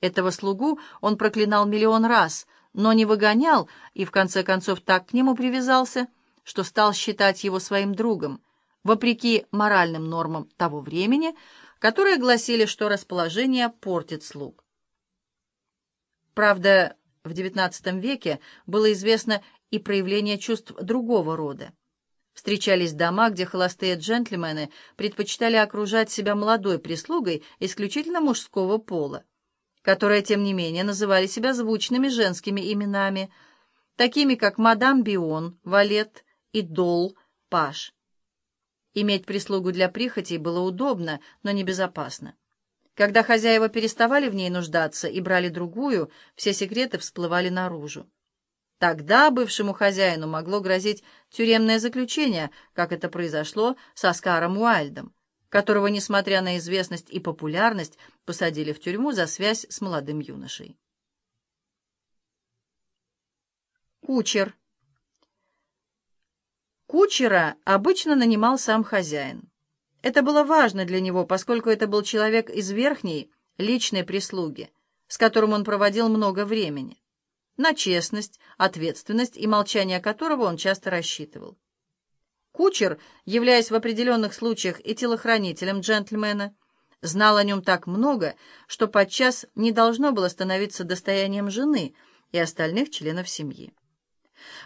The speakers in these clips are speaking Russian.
Этого слугу он проклинал миллион раз, но не выгонял и в конце концов так к нему привязался, что стал считать его своим другом, вопреки моральным нормам того времени, которые гласили, что расположение портит слуг. Правда, в XIX веке было известно и проявление чувств другого рода. Встречались дома, где холостые джентльмены предпочитали окружать себя молодой прислугой исключительно мужского пола, которые, тем не менее, называли себя звучными женскими именами, такими как мадам Бион, Валет и Дол, Паш. Иметь прислугу для прихотей было удобно, но небезопасно. Когда хозяева переставали в ней нуждаться и брали другую, все секреты всплывали наружу. Тогда бывшему хозяину могло грозить тюремное заключение, как это произошло с Оскаром Уайльдом, которого, несмотря на известность и популярность, посадили в тюрьму за связь с молодым юношей. Кучер. Кучера обычно нанимал сам хозяин. Это было важно для него, поскольку это был человек из верхней, личной прислуги, с которым он проводил много времени на честность, ответственность и молчание которого он часто рассчитывал. Кучер, являясь в определенных случаях и телохранителем джентльмена, знал о нем так много, что подчас не должно было становиться достоянием жены и остальных членов семьи.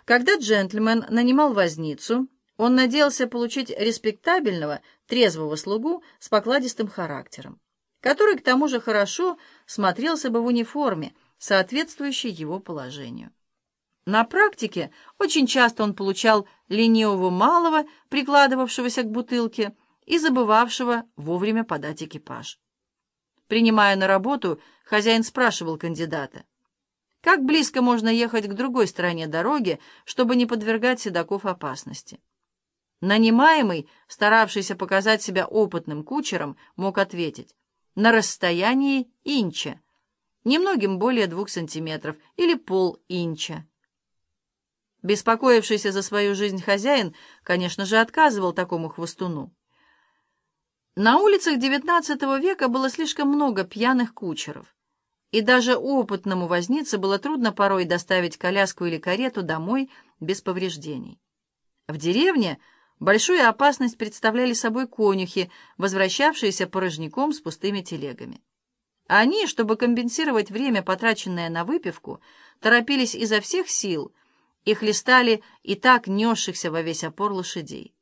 Когда джентльмен нанимал возницу, он надеялся получить респектабельного, трезвого слугу с покладистым характером, который к тому же хорошо смотрелся бы в униформе, соответствующей его положению. На практике очень часто он получал ленивого малого, прикладывавшегося к бутылке и забывавшего вовремя подать экипаж. Принимая на работу, хозяин спрашивал кандидата, как близко можно ехать к другой стороне дороги, чтобы не подвергать седаков опасности. Нанимаемый, старавшийся показать себя опытным кучером, мог ответить «на расстоянии инча», немногим более двух сантиметров или пол инча. Беспокоившийся за свою жизнь хозяин, конечно же, отказывал такому хвостуну. На улицах XIX века было слишком много пьяных кучеров, и даже опытному вознице было трудно порой доставить коляску или карету домой без повреждений. В деревне большую опасность представляли собой конюхи, возвращавшиеся порожняком с пустыми телегами. Они, чтобы компенсировать время, потраченное на выпивку, торопились изо всех сил и хлестали и так несшихся во весь опор лошадей.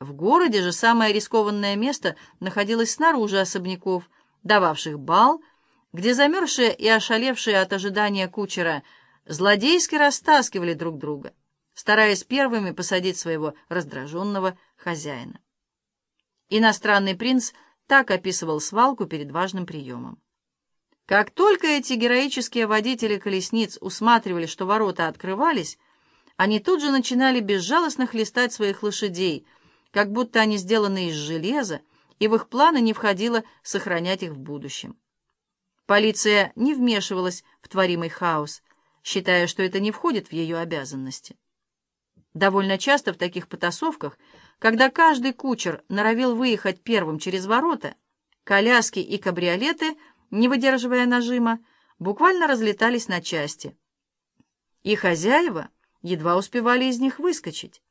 В городе же самое рискованное место находилось снаружи особняков, дававших бал, где замерзшие и ошалевшие от ожидания кучера злодейски растаскивали друг друга, стараясь первыми посадить своего раздраженного хозяина. Иностранный принц — так описывал свалку перед важным приемом. Как только эти героические водители колесниц усматривали, что ворота открывались, они тут же начинали безжалостно хлестать своих лошадей, как будто они сделаны из железа, и в их планы не входило сохранять их в будущем. Полиция не вмешивалась в творимый хаос, считая, что это не входит в ее обязанности. Довольно часто в таких потасовках когда каждый кучер норовил выехать первым через ворота, коляски и кабриолеты, не выдерживая нажима, буквально разлетались на части. И хозяева едва успевали из них выскочить.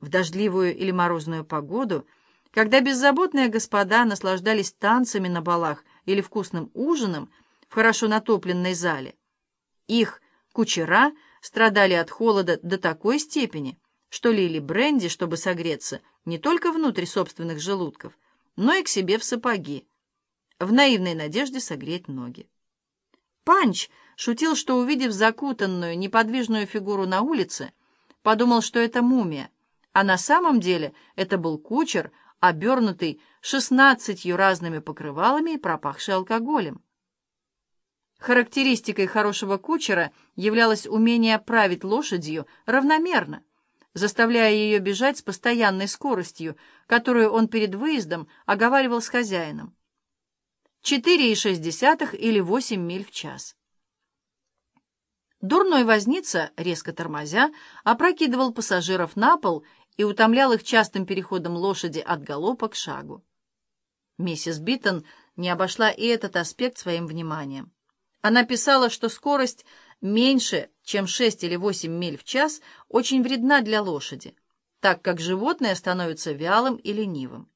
В дождливую или морозную погоду, когда беззаботные господа наслаждались танцами на балах или вкусным ужином в хорошо натопленной зале, их кучера страдали от холода до такой степени, что лили бренди, чтобы согреться не только внутрь собственных желудков, но и к себе в сапоги, в наивной надежде согреть ноги. Панч шутил, что, увидев закутанную, неподвижную фигуру на улице, подумал, что это мумия, а на самом деле это был кучер, обернутый шестнадцатью разными покрывалами и пропахший алкоголем. Характеристикой хорошего кучера являлось умение править лошадью равномерно, заставляя ее бежать с постоянной скоростью, которую он перед выездом оговаривал с хозяином. 4,6 или 8 миль в час. Дурной возница, резко тормозя, опрокидывал пассажиров на пол и утомлял их частым переходом лошади от галопа к шагу. Миссис Биттон не обошла и этот аспект своим вниманием. Она писала, что скорость меньше, чем 6 или 8 миль в час, очень вредна для лошади, так как животное становится вялым и ленивым.